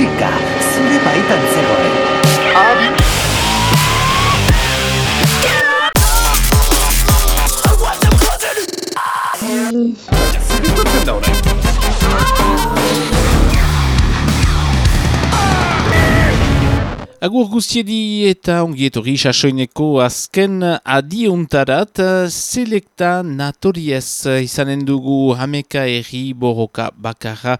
進化すればいたんぜあり取ってんだ俺。Agur guztiedi eta ongietori sasoineko azken adiuntarat selekta natoriez izanen dugu hameka erri borroka bakarra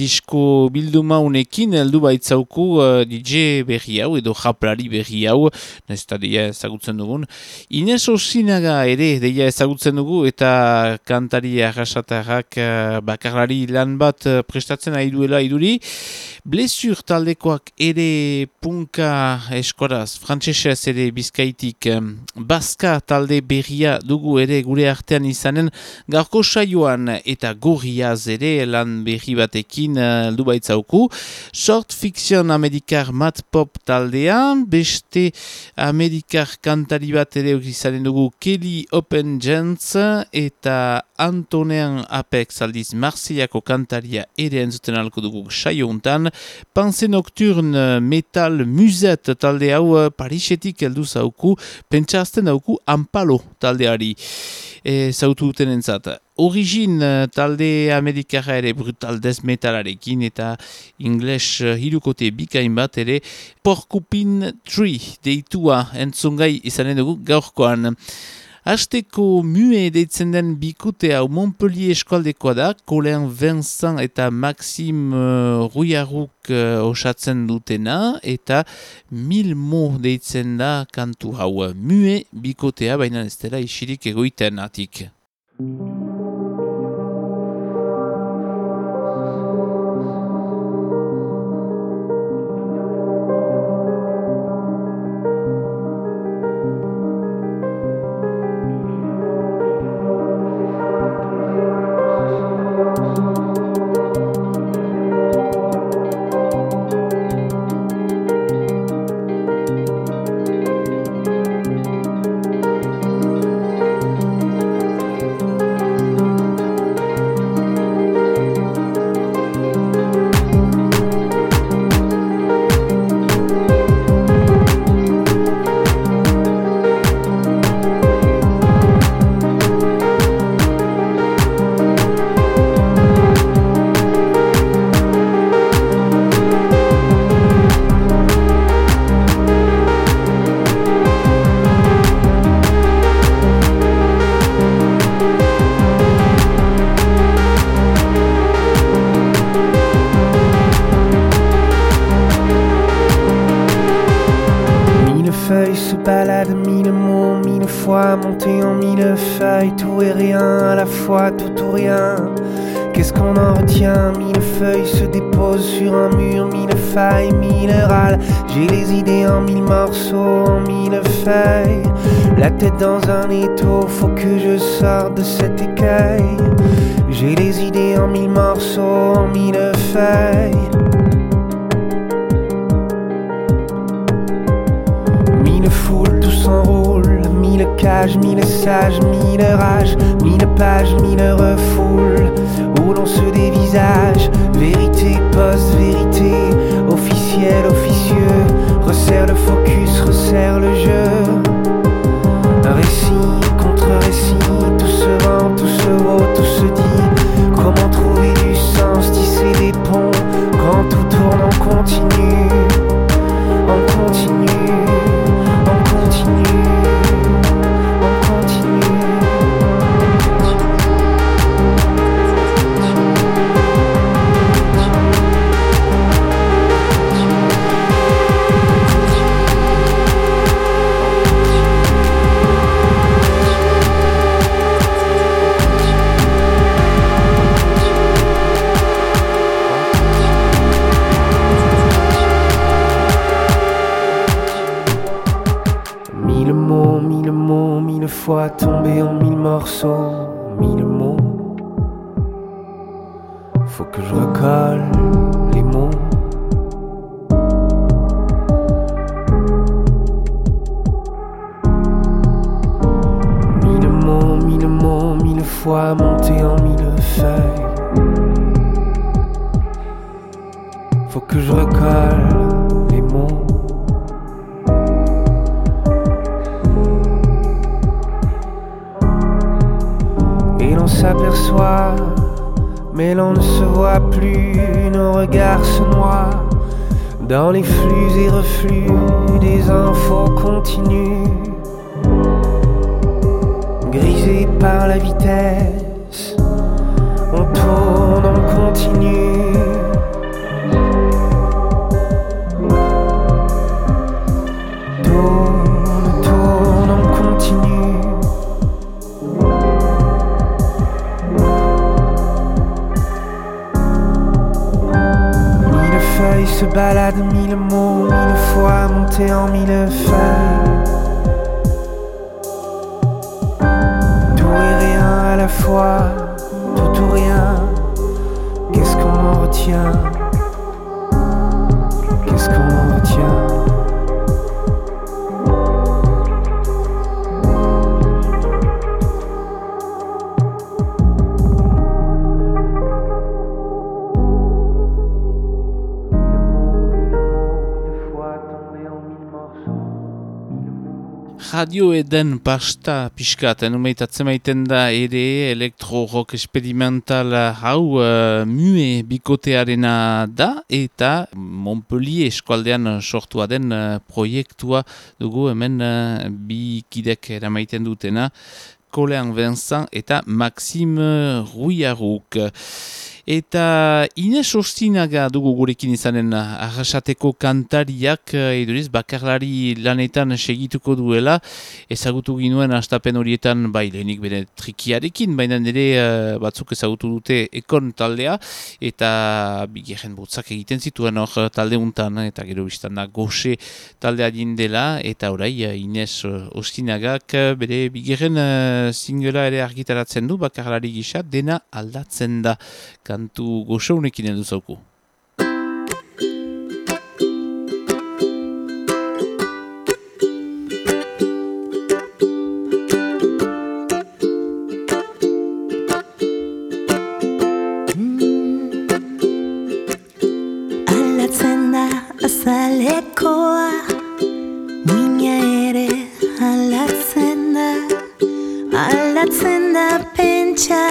disko bilduma unekin eldu baitzauku uh, DJ berri hau edo japlari berri hau nezta deia ezagutzen dugun. Ines Osinaga ere deia ezagutzen dugu eta kantari arrasatarrak uh, bakarlari lan bat uh, prestatzen ari duela iduri Blesur taldekoak ere punka eskoraz, frantsesez ere bizkaitik baska talde berria dugu ere gure artean izanen gaurko saioan eta gorriaz ere lan berri batekin uh, du baitzauku. Short fiction amerikar mat pop taldean, beste amerikar kantari bat ere izanen dugu Kelly Open Gents eta Antonean Apex aldiz Marseillako kantaria ere entzuten alko dugu saio untan. Pense Nocturne Metal Muset talde hau eh, Parisetik heldu zauku, pentsazten dauku Ampalo taldeari e, zautu duten entzat. Origin eh, talde amerikara ere brutal death metalarekin eta ingles hirukote bikain bat ere Porcupine Tree deitua entzungai izanen dugu gaurkoan. Azteko mue deitzen den bikute hau Montpellier eskualdekoa da, Colin Vincent eta Maxime uh, Ruiaruk uh, osatzen dutena, eta mil mo deitzen da kantu hau. Mue bikotea, baina ez dela isirik egoiten Vérité, officiel, officieux, resserre le focus, resserre le jeu. Se baladent, mille mots, mille fois montés en mille feuilles. Tout et rien à la fois, tout ou rien. Qu'est-ce qu'on en retient? Radio eden pasta pixkat, enumeitatzen maiten da ere elektro-rock experimental hau uh, mue bikotearena da eta Montpellier eskualdean sortua den uh, proiektua dugu hemen uh, bi kidek eramaiten dutena Kolean Vincent eta Maxime Ruiaruk. Eta Ines Ostinaga dugu gurekin izanen arrasateko kantariak eduriz bakarlari lanetan segituko duela. Ezagutu ginuen astapen horietan bai lehenik bere trikiarekin, baina nire uh, batzuk ezagutu dute ekon taldea. Eta bigeren botzak egiten zituen hor talde untan eta gero biztan da goxe taldea dela eta orai Ines Ostinagak bere bigeren uh, singela ere argitaratzen du bakarlari gisa dena aldatzen da kantu goxaunekin edu zauku. Da azalekoa Muina ere aldatzen da Aldatzen da pentsaera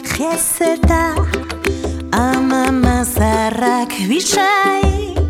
jezeta Ama mazarrak bisaiz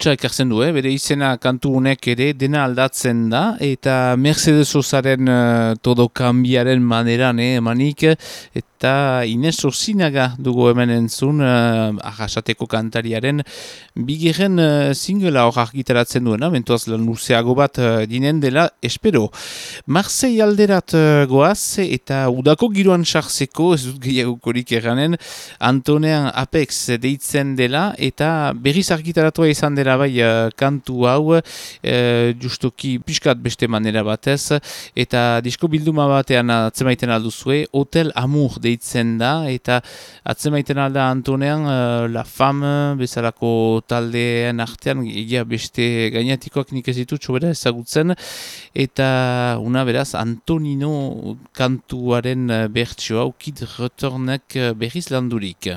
Untsa ekartzen du, eh? bere izena kantu honek ere dena aldatzen da, eta Mercedes Sosaren uh, todo kambiaren maneran, eh, emanik, eta Ines Osinaga dugu hemen entzun, uh, ahasateko kantariaren, bigeren uh, singela hor argitaratzen duena, mentuaz lan luzeago bat uh, dinen dela, espero. Marseille alderat uh, goaz, eta udako giroan sartzeko, ez dut gehiagokorik erranen, Antonean Apex deitzen dela, eta berriz argitaratua izan dela bai eh, kantu hau, eh, justuki pixkat beste manera batez, eta disko bilduma batean atzemaiten alduzue, Hotel Amour deitzen da, eta atzemaiten alda Antonean eh, La Femme bezalako taldeen artean, egia beste gainatikoak nik ez ditut sobera ezagutzen, eta una beraz Antonino kantuaren bertsio hau Kid Returnek eh, berriz landurik.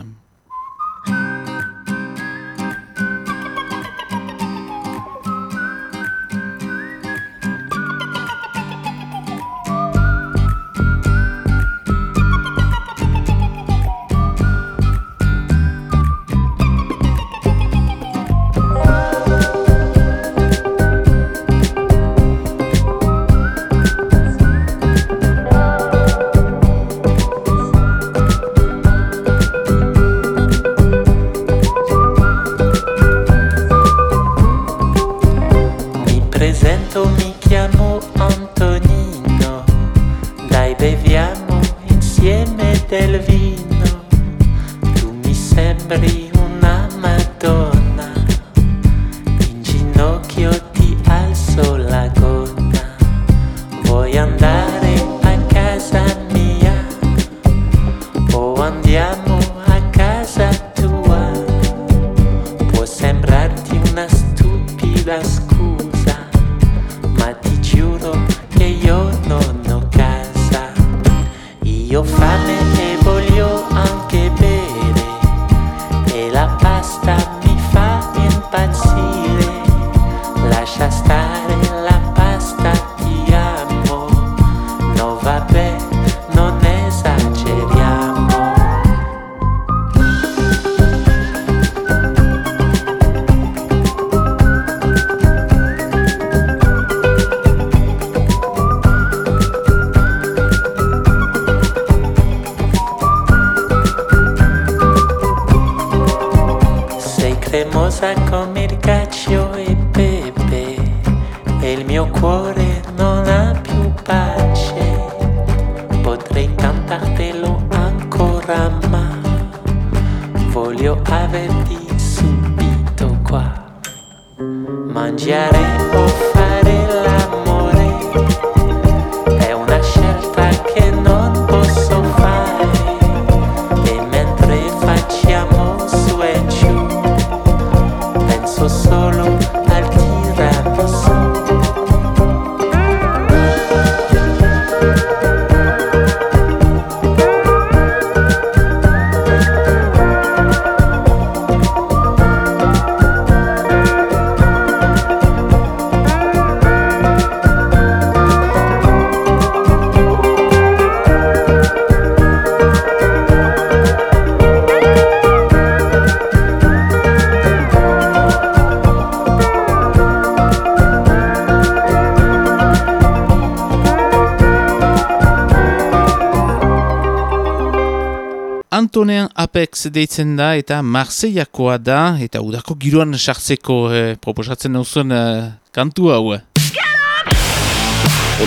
Kantonean Apex deitzen da eta Marseillakoa da eta udako giroan sartzeko eh, proposatzen nauzuen eh, kantu hau. On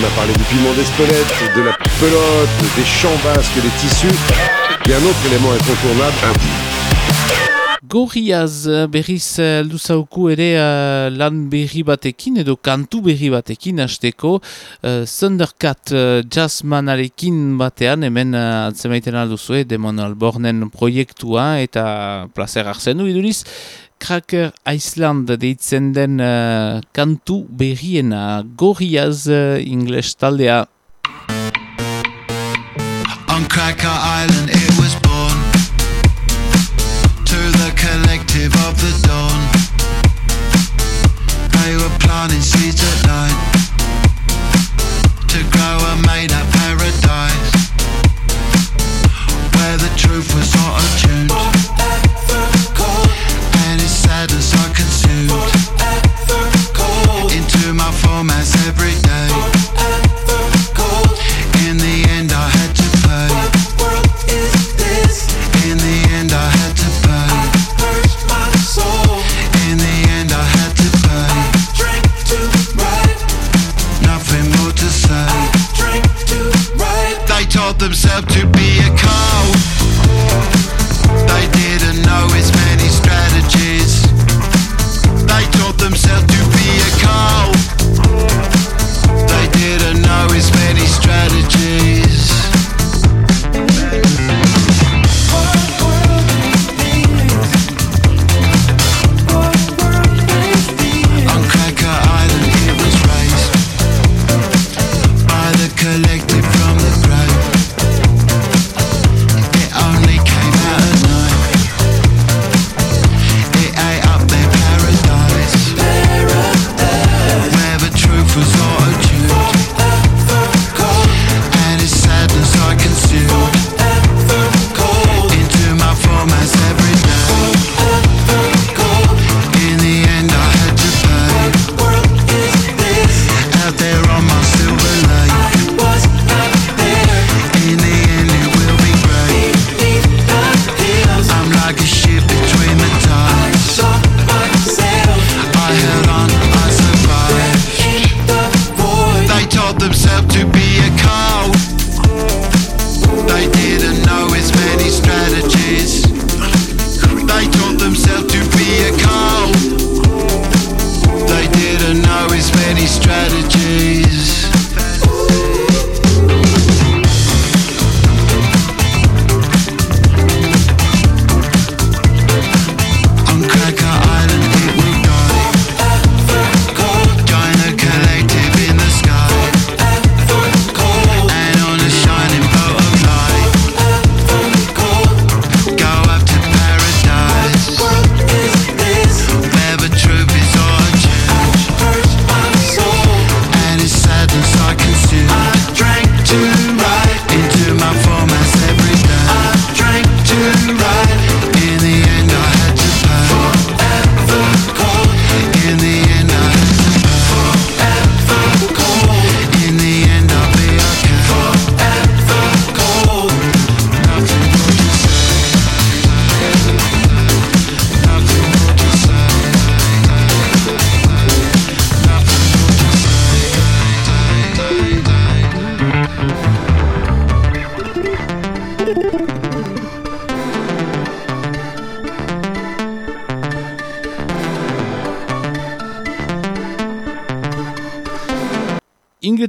a parlé du piment d'Espelette, de la pelote, des champs basques, des tissus. Il y a un autre élément incontournable, un Gorriaz eh, berriz eh, luzauku ere eh, lan berri batekin edo kantu berri batekin hasteko uh, Thundercat uh, jazzmanarekin batean hemen uh, atzemaiten alduzue Demon Albornen proiektua eta placer hartzen du iduriz Cracker Iceland deitzen den uh, kantu berriena Gorriaz uh, ingles taldea. On Cracker Island was not attuned And its sadness I consumed Into my formats every day. In the end I had to pay In the end I had to pay In the end I had to pay Nothing more to say. They themselves to be a cult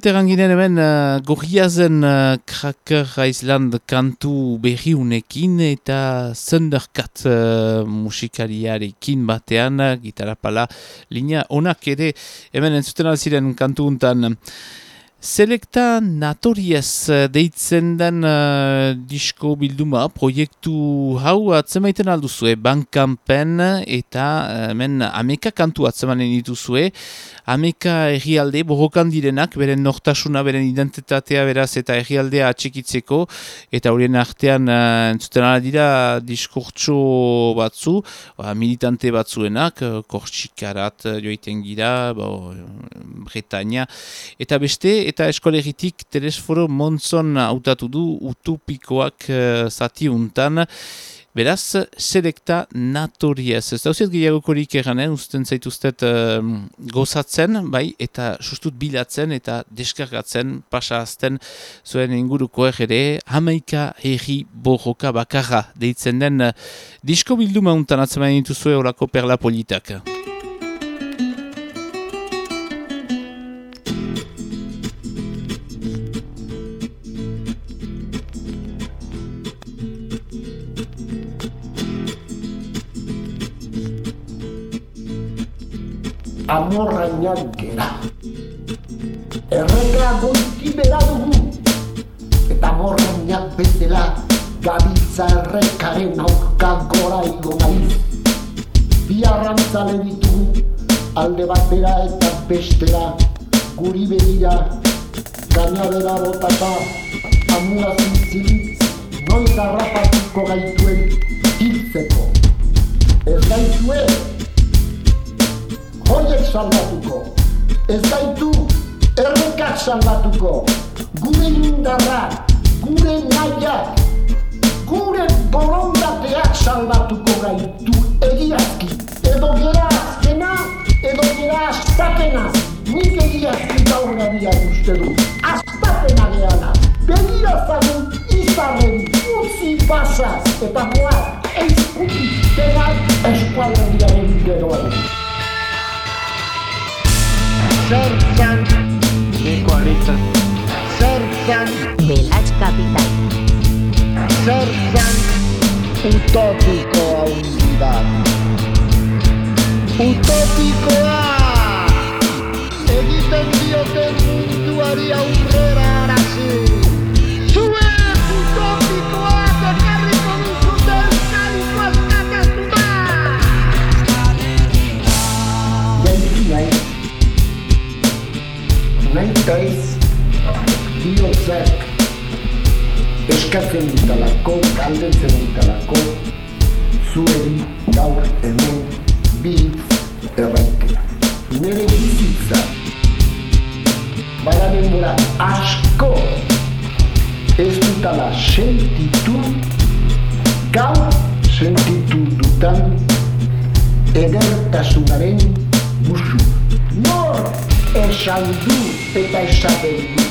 Inglaterran ginen hemen uh, gorriazen uh, Cracker Island kantu berriunekin eta Thundercat uh, musikariarekin batean, uh, gitarra pala, linea onak ere hemen entzuten alziren kantu untan. Selekta Natoriez eh, deitzen den uh, disko bilduma proiektu hau atzemaiten alduzue Bankampen eta eh, hemen ameka kantu atzemanen dituzue ameka errialde borrokan direnak beren nortasuna, beren identitatea beraz eta errialdea atxikitzeko eta horien artean uh, entzuten ala dira diskurtso batzu ba, militante batzuenak uh, Kortsikarat uh, joiten gira bo, Bretaña eta beste eta eskolegitik Telesforo Monzon hautatu du utopikoak uh, zati untan. Beraz, selekta natoriez. Ez dauziet gehiagokorik eranen, usten zaituztet uh, gozatzen, bai, eta sustut bilatzen eta deskargatzen, pasa azten zuen inguruko ere, hamaika herri borroka bakarra deitzen den uh, disko bildu mauntan atzeman dituzue orako perla politak. Amorrainak gera. Erreka goiti bera dugu, eta amorrainak betela gabiltza errekaren aurka gora igo naiz. Bi arrantzale ditugu, alde batera eta bestera, guri begira, gainadera botata, amura zintzilitz, noiz harrapatuko gaituen hiltzeko. Ez gaituen, Hoiek salbatuko, ez gaitu errekak salbatuko, gure indarra, gure nahiak, gure borondateak salbatuko gaitu egiazki. Edo gera azkena, edo gera aspatena, nik egiazki gaur gadia uste du. Aspatena gehala, begira zagun izarren utzi pasaz eta moak eizkuti denak eskualerriaren geroaren. Zertzan, Niko Arritza, zertzan, Belats Capital. zertzan, utopiko haundi bat. Utopikoa! Egiten dioten munduari aurrera arazi. Nahi taiz, bihotzak eskatzen dutalako, galdetzen dutalako, zueri gaur hemen bitz erraikera. Nere bizitza, bada asko ez dutala sentitu, gaur sentitu dutan edertasunaren musu. Nor esan du eta esaten du.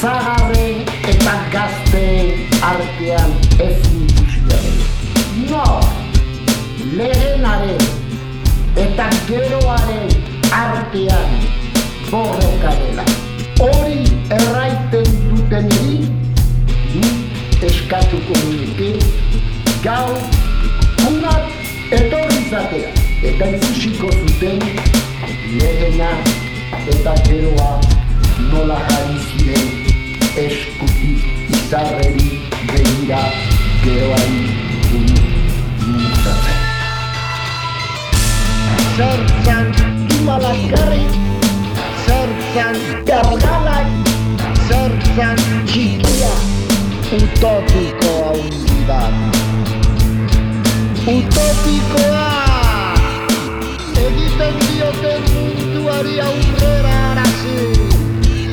Zagarren eta gazteen artean ez ikusiaren. Nor lehenaren eta geroaren artean borroka dela. Hori erraiten duten eri, nik eskatuko nuke, gau, unat etorri zatera, eta ikusiko zuten lehena eta geroa nola jarri ziren eskutik izarreri begira geroari buruz mintzatzen. Zertzan imalakarri, zertzan gargalai, zertzan txikia, utopiko haundi bat. Utopikoa! Egiten dioten munduari aurrera arazi.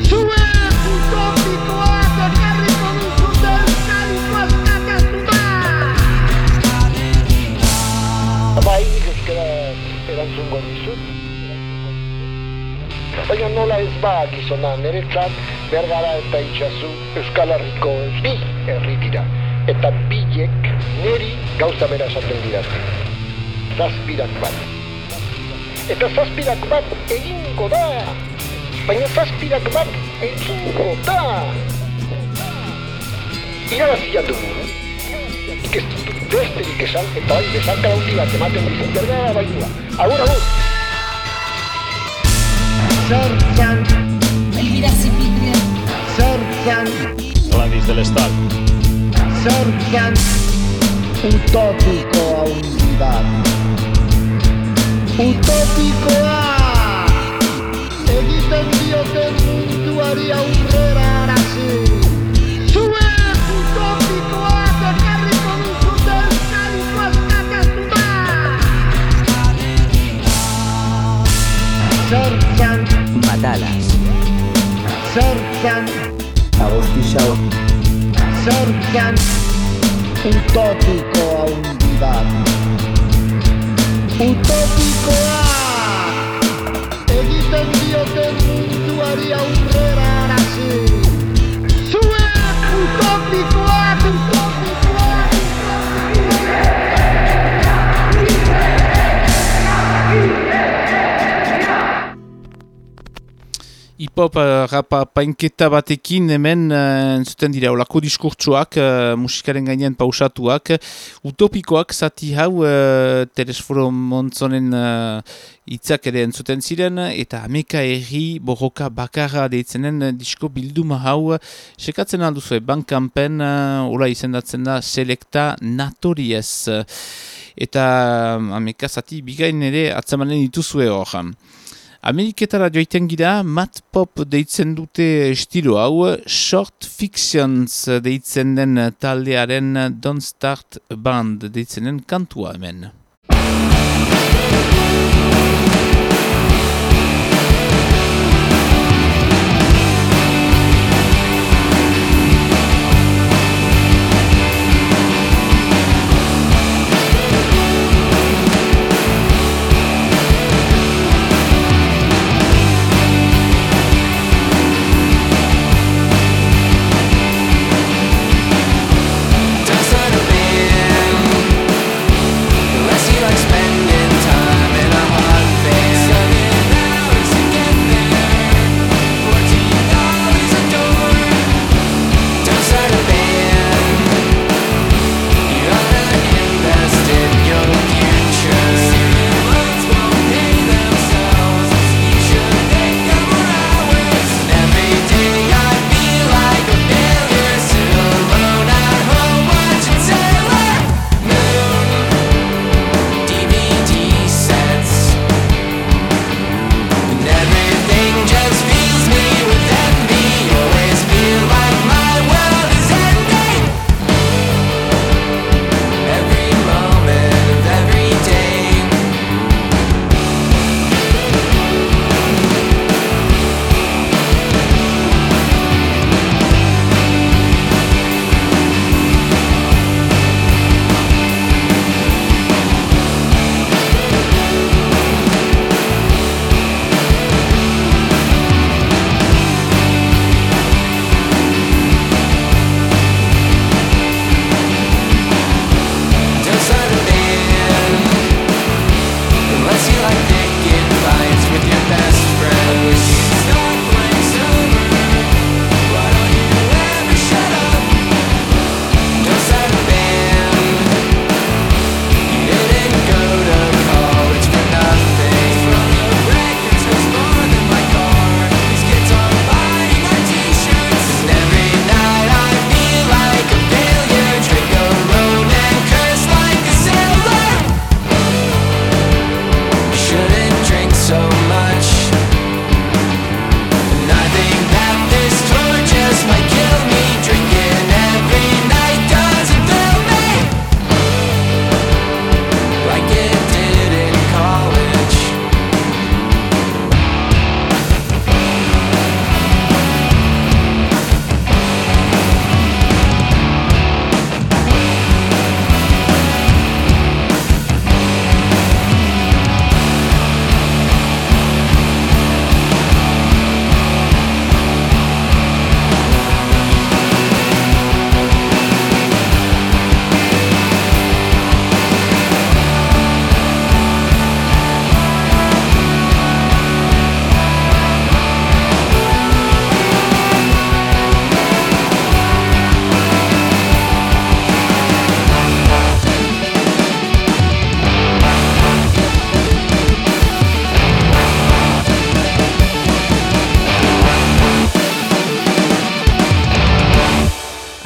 Zuek utopikoak ekarriko duzuten zaliko askatazu bat! Bai, euskara erantzungo dizut. Baina nola ez ba gizona niretzat bergara eta itxazu Euskal Herriko bi herri dira. Eta bilek neri gauza bera esaten didate. Zazpirak bat. Eta zazpirak bat egingo da. Baina zazpirak bat egingo da. Irabazia dugu. Ik ez dut besterik esan eta bai bezarka handi bat ematen dizut bergara bainua. Agur, agur! Zertzan, Elvira Zipitria, zertzan, Gladys del Estat, zertzan, utopiko haundi bat. Utopikoa! Egiten dioten munduari aurrera arazi. Zuek utopikoak ekarriko duzuten zaliko askatazu bat! Zertzan, Matalas. Zortzan Agostizau Zortzan Utopiko haundi bat Utopikoa! Egiten dioten munduari aurrera arazi Hip-hop uh, rapa painketa batekin hemen uh, entzuten dira olako diskurtsuak musikaren gainean pausatuak. Utopikoak zati hau uh, Teresforo Montzonen hitzak ere entzuten ziren eta ameka erri borroka bakarra deitzenen disko bilduma hau. Sekatzen alduzue bankanpen uh, ola izendatzen da selekta natoriez. Eta ameka zati bigain ere atzamanen dituzue hor. Ameriketara joiten gira, mat pop deitzen dute estilo hau, short fictions deitzen den taldearen Don't Start Band deitzen den kantua hemen.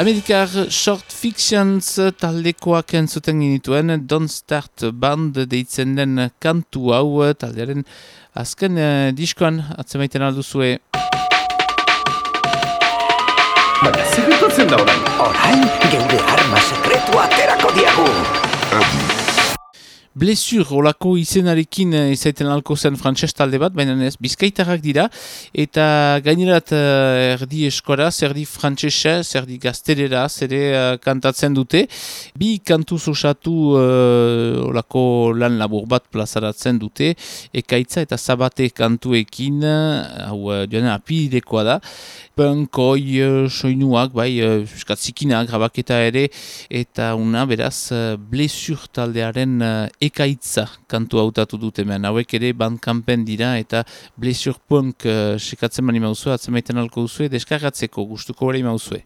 Amerikar Short Fictions taldekoak entzuten genituen Don't Start Band deitzen den kantu hau taldearen azken uh, diskoan atzemaiten alduzue. Baina, zer da orain? Orain, geure arma sekretua aterako diagu. Blessur, olako izenarekin eh, izaiten alko zen frantses talde bat, baina ez, bizkaitarrak dira, eta gainerat uh, erdi eskoraz, erdi frantsesez, erdi gaztereraz, ere uh, kantatzen dute. Bi kantu osatu uh, olako lan labur bat plazaratzen dute, ekaitza eta zabate kantuekin, hau uh, joan apidekoa da, punkoi uh, soinuak, bai, uh, zikinak, grabaketa ere, eta una, beraz, uh, blessur taldearen ekaitza kantu hautatu dut hemen. Hauek ere bandkampen dira eta blessur punk sekatzen mani mauzue, atzemaiten alko duzue, deskargatzeko gustuko hori mauzue.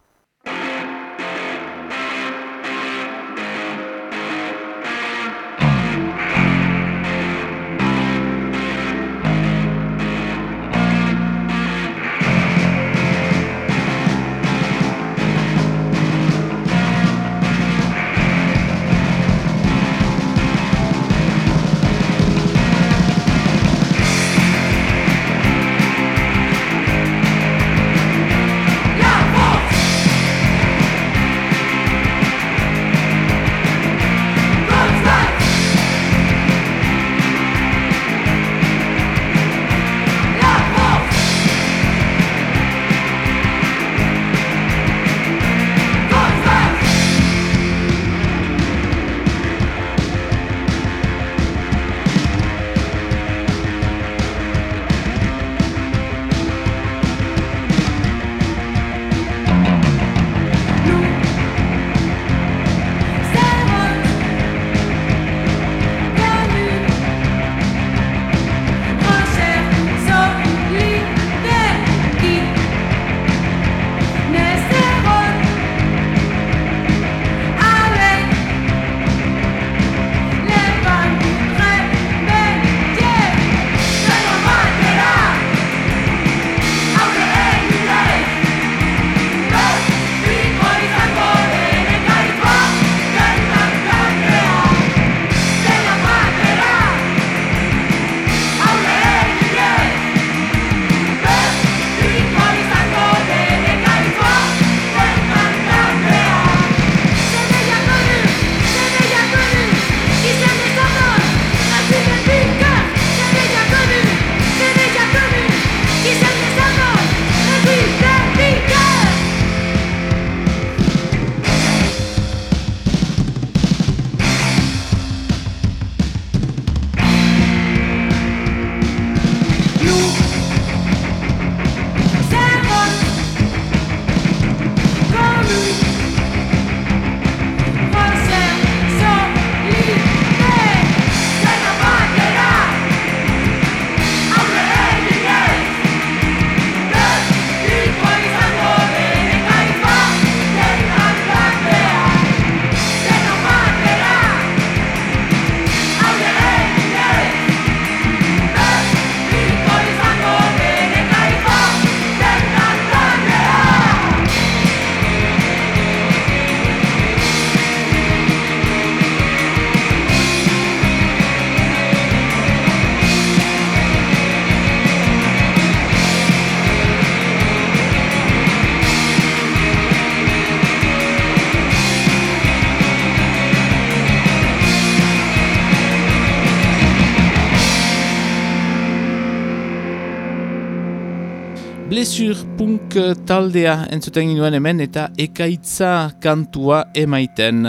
Blessur punk taldea entzuten ginoen hemen eta ekaitza kantua emaiten.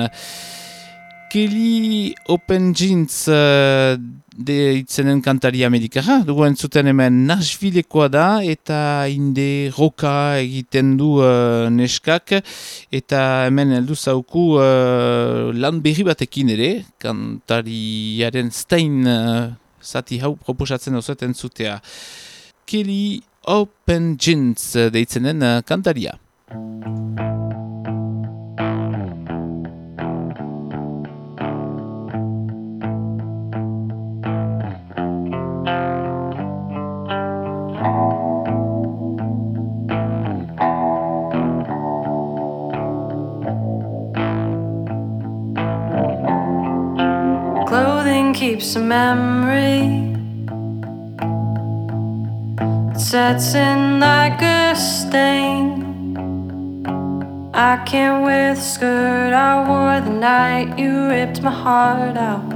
Kelly Open Jeans uh, de itzenen kantari amerikara, dugu entzuten hemen Nashvillekoa da eta inde roka egiten du uh, neskak eta hemen heldu zauku uh, lan berri batekin ere, kantariaren stein uh, zati hau proposatzen osoeten zutea. Kelly Open Jeans deitzenen uh, kantaria. Clothing keeps a memory. Sets in like a stain. I can't wear the skirt I wore the night you ripped my heart out.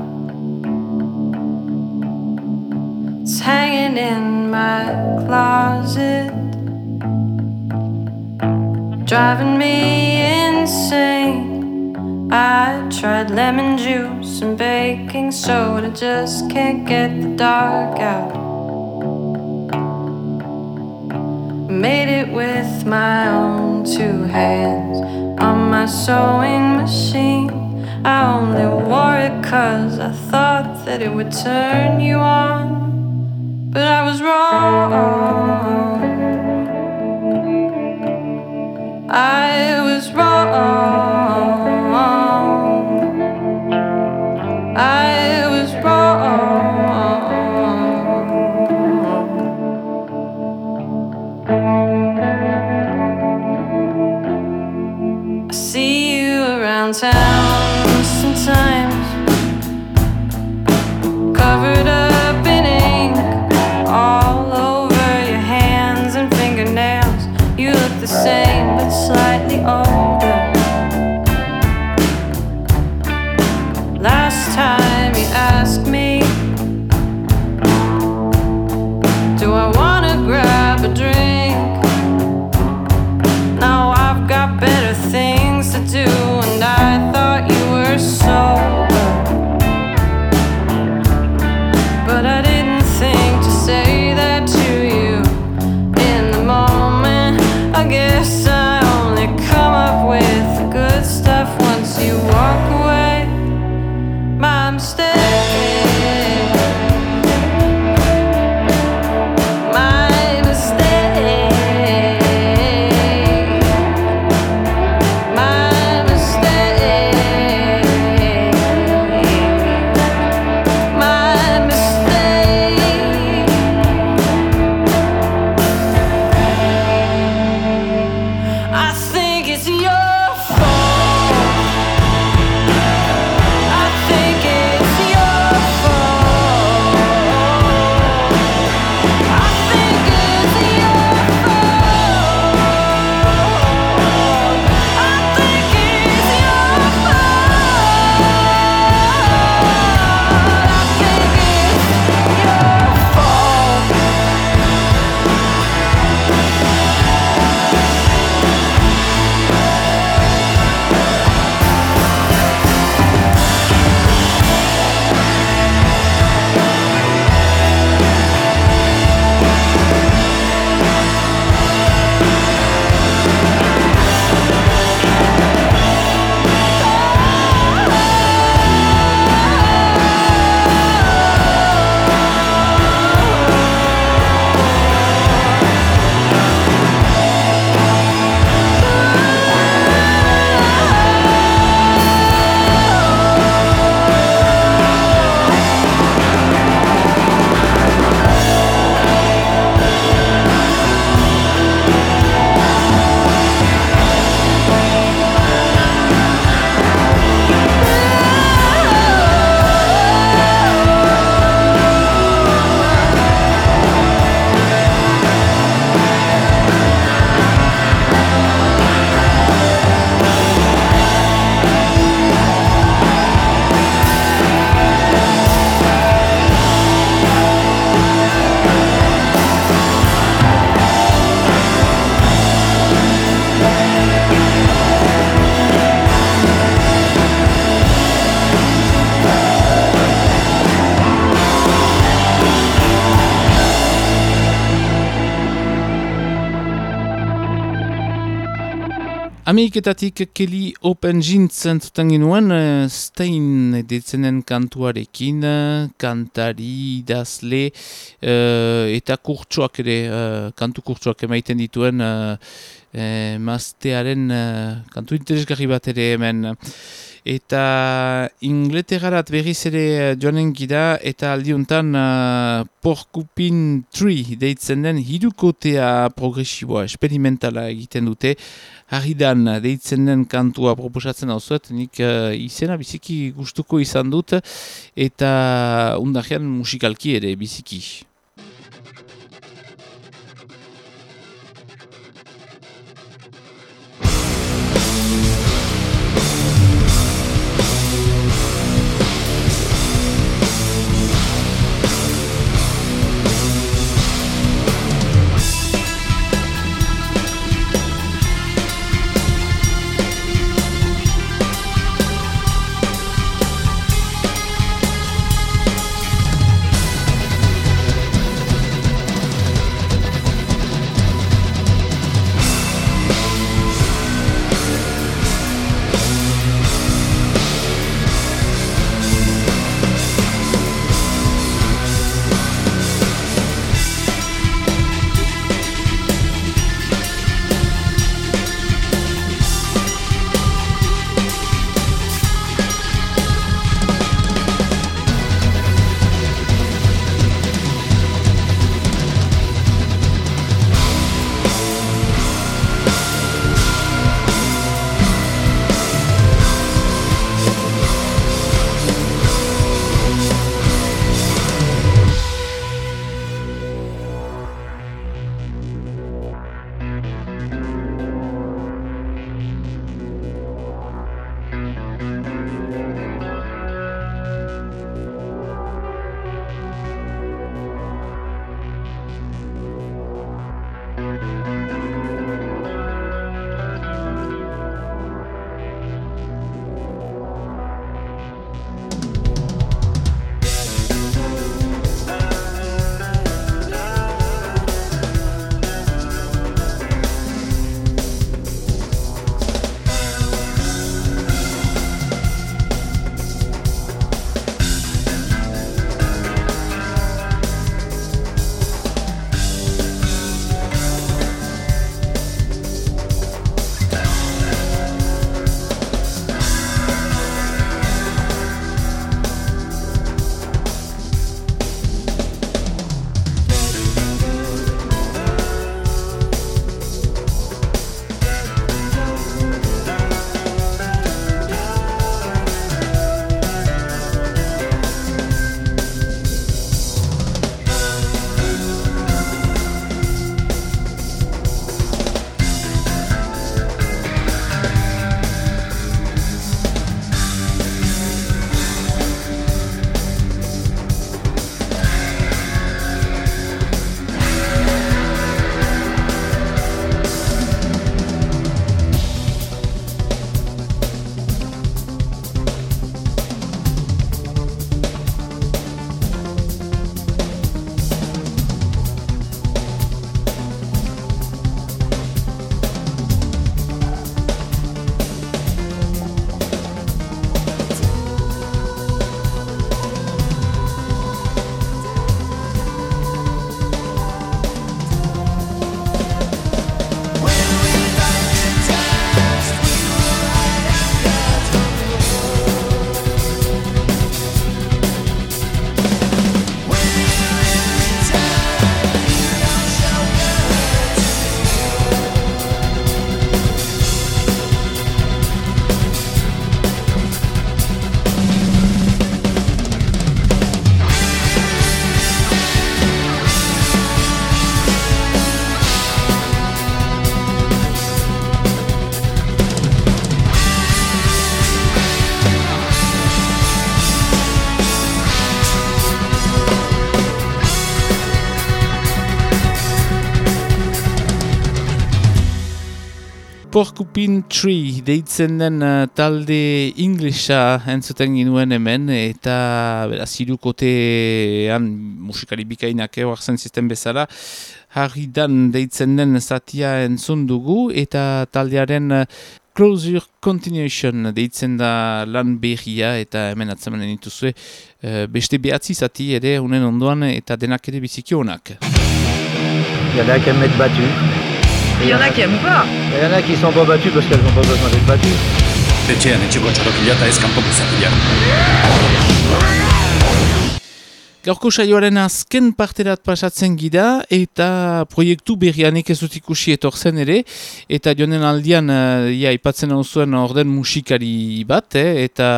It's hanging in my closet, driving me insane. I tried lemon juice and baking soda, just can't get the dark out. Made it with my own two hands on my sewing machine. I only wore it cause I thought that it would turn you on. But I was wrong. I Ameriketatik Kelly Open Jeans entzuten genuen uh, Stein detzenen kantuarekin, uh, kantari, idazle uh, eta kurtsuak ere, uh, kantu kurtsuak emaiten dituen uh, uh, maztearen uh, kantu interesgarri bat ere hemen. Eta Ingleterrarat berriz ere joanen gira eta aldiuntan uh, Porcupine Tree deitzen den hirukotea progresiboa, experimentala egiten dute. Harridan deitzen den kantua proposatzen hau zuet, nik uh, izena biziki gustuko izan dut eta undajean musikalki ere biziki. Porcupine Tree deitzen den uh, talde inglesa entzuten ginuen hemen eta beraz hirukotean musikari bikainak egoartzen zisten bezala Harry Dan deitzen den zatia entzun dugu eta taldearen uh, Closure Continuation deitzen da lan berria eta hemen atzamanen dituzue uh, beste behatzi zati ere unen ondoan eta denak ere biziki honak. Il y en a qui aiment être battus. Il y en a qui aiment pas. Il y en a qui sont pas battus parce qu'elles n'ont pas besoin d'être battues. Etxean etxeko txorokila eta ez kanpoko zapila. Gaurko saioaren azken parterat pasatzen gira eta proiektu berrianik ez dut ikusi etorzen ere. Eta jonen aldian uh, ja, ipatzen hau zuen orden musikari bat eh, eta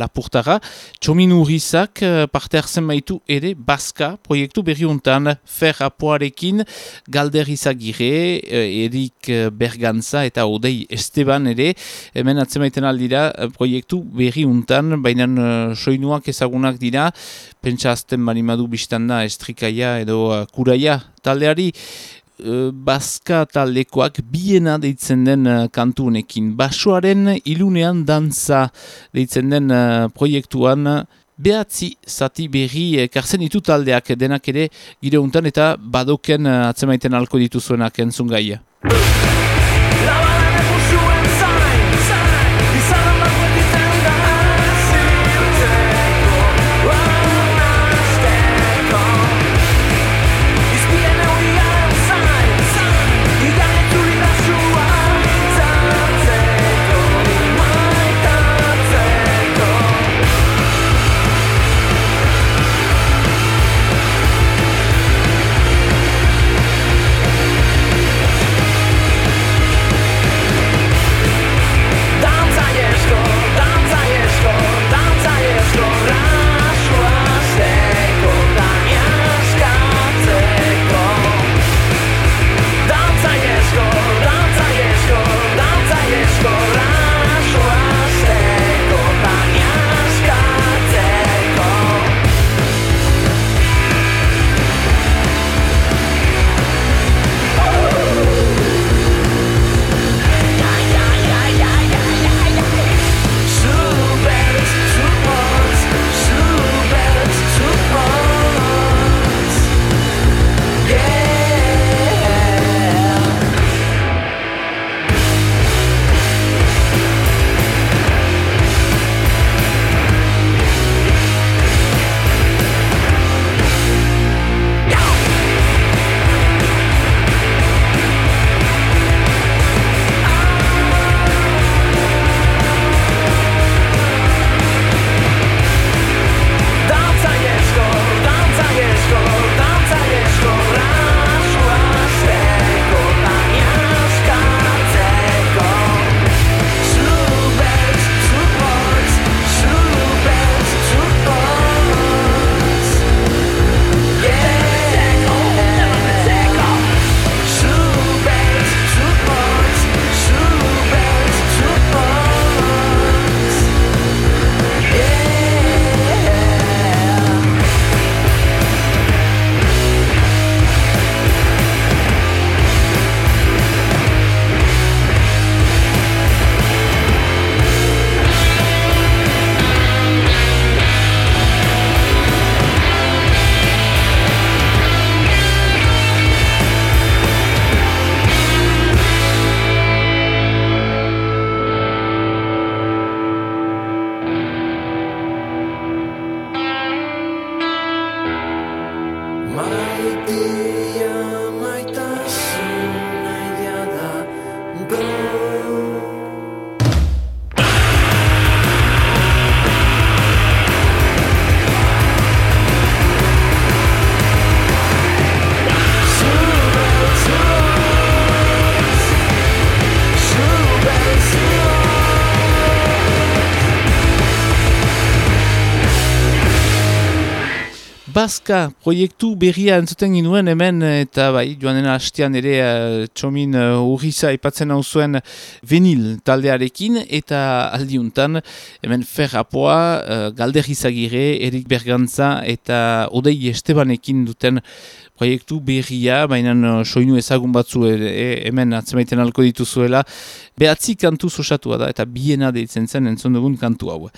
lapurtara txomin urrizak uh, parte hartzen baitu ere baska proiektu berri untan fer apoarekin galder izagire uh, erik bergantza eta odei esteban ere hemen atzen baiten aldira uh, proiektu berri untan baina uh, soinuak ezagunak dira. Pentsa azten barimadu biztan da estrikaia edo uh, kuraia taldeari uh, bazka taldekoak biena deitzen den uh, kantu honekin. Basoaren ilunean dantza deitzen den uh, proiektuan behatzi zati berri ekartzen ditu taldeak denak ere gire untan eta badoken uh, atzemaiten alko dituzuenak entzun gaia. Baska proiektu berria entzuten ginuen hemen eta bai, joanen hastean ere uh, txomin uh, urriza ipatzen hau zuen venil taldearekin eta aldiuntan hemen ferrapoa uh, galder izagire, Erik Bergantza eta Odei Estebanekin duten proiektu berria, baina uh, soinu ezagun batzu ere, e, hemen atzemaiten alko dituzuela, behatzi kantu osatua da eta biena deitzen zen entzun dugun kantu hau.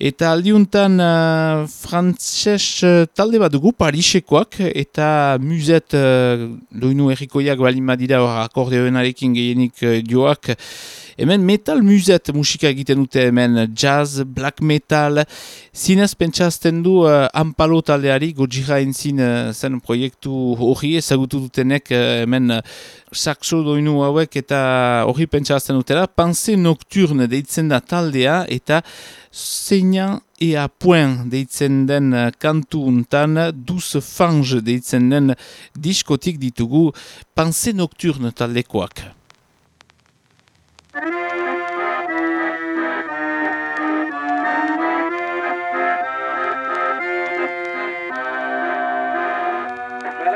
Eta aldiuntan uh, frantses uh, talde bat dugu Parisekoak eta muzet uh, doinu errikoiak balin badira hor akordeoenarekin gehienik uh, joak Hemen metal muzet musika egiten dute hemen. Jazz, black metal, zinez pentsazten du uh, Ampalo taldeari, Gojira entzin uh, zen proiektu hori ezagutu dutenek uh, hemen uh, saxo doinu hauek eta hori pentsazten dutela, Pense Nocturne deitzen da taldea eta Seina ea poen deitzen den kantu untan, Douce Fange deitzen den diskotik ditugu Pense Nocturne taldekoak. Voilà,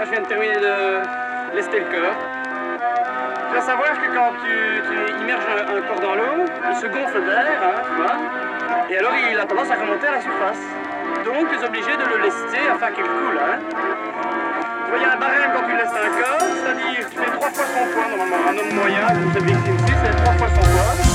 je viens de terminer de lester le corps. Tu vas savoir que quand tu, tu immerges un, un corps dans l'eau, il se gonfle d'air, hein, tu vois, et alors il a tendance à remonter à la surface. Donc tu es obligé de le lester afin qu'il coule. Hein. Il y a un barème quand tu lestes un corps, c'est-à-dire tu fais trois fois son poids normalement. Un homme moyen, comme cette victime-ci, c'est trois fois son poids.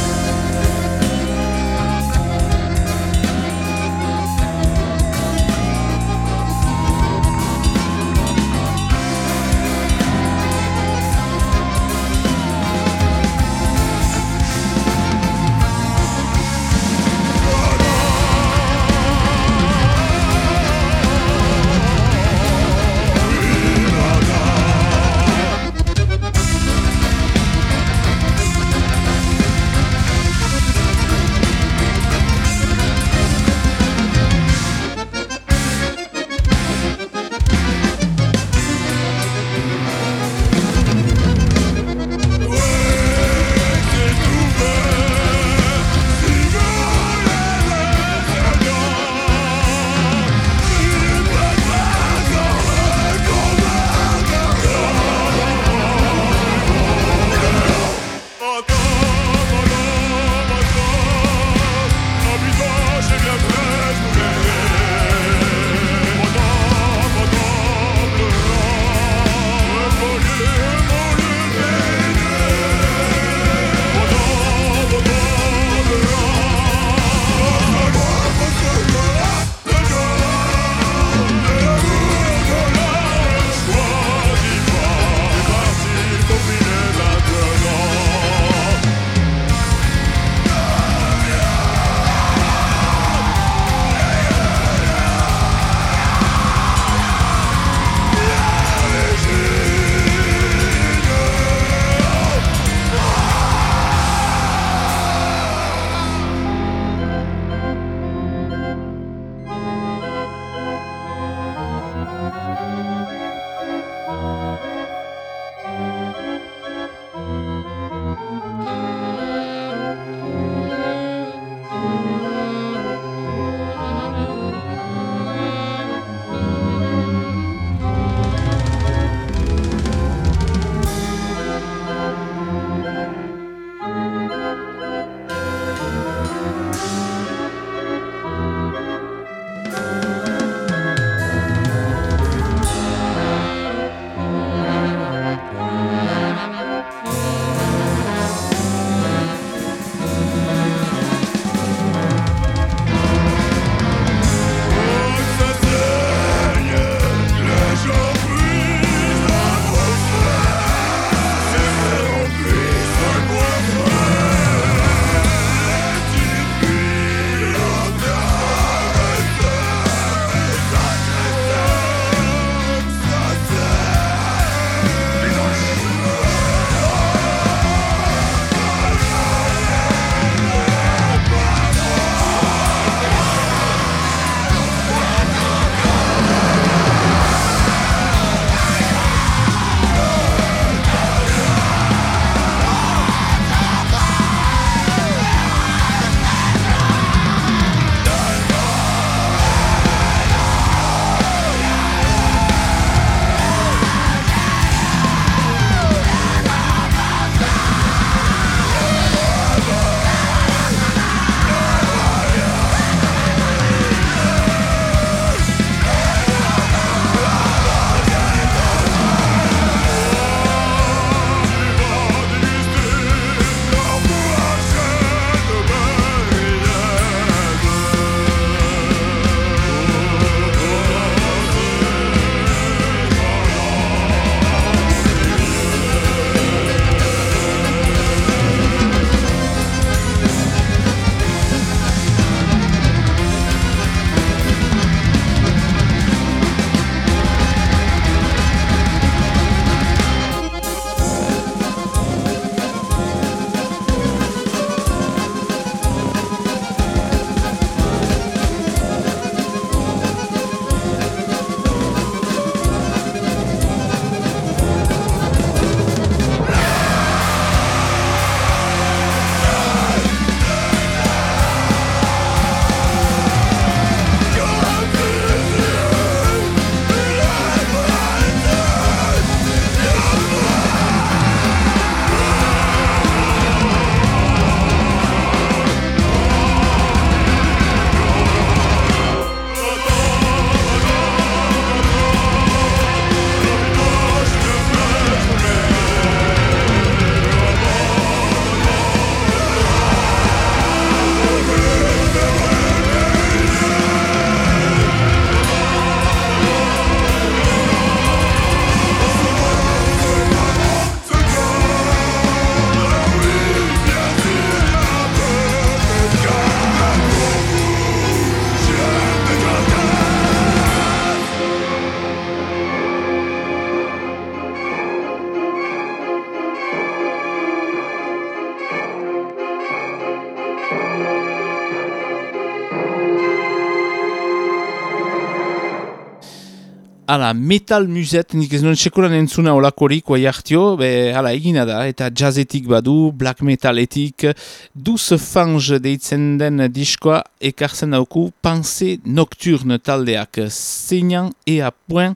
Ala, metal muset, nik ez nuen sekuran entzuna olakorik, oai hartio, be, ala, egina da, eta jazzetik badu, black metaletik, duz fange deitzen den diskoa, ekartzen dauku, Pense Nocturne taldeak, zeinan ea puen,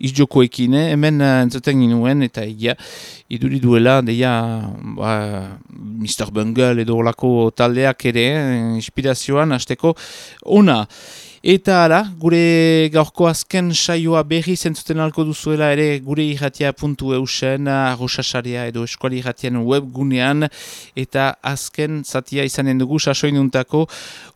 izjokoekin, eh? hemen uh, entzuten ginuen, eta egia, iduri duela, deia, ba, Mr. Bungle edo olako taldeak ere, eh, inspirazioan, hasteko ona. Eta ara, gure gaurko azken saioa berri zentzuten alko duzuela ere gure irratia puntu eusen, arrosasaria edo eskuali irratian webgunean, eta azken zatia izanen dugu sasoinuntako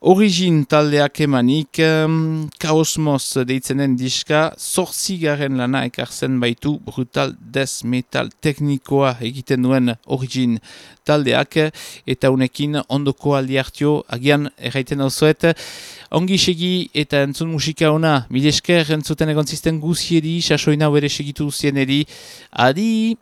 origin taldeak emanik, um, kaosmoz deitzen den diska, zorzigaren lana ekartzen baitu brutal death metal teknikoa egiten duen origin taldeak, eta unekin ondoko aldi hartio, agian erraiten dauzuet, ongi segi eta entzun musika ona, mil esker entzuten egon zisten guziedi, sasoina bere segitu zieneri, adi!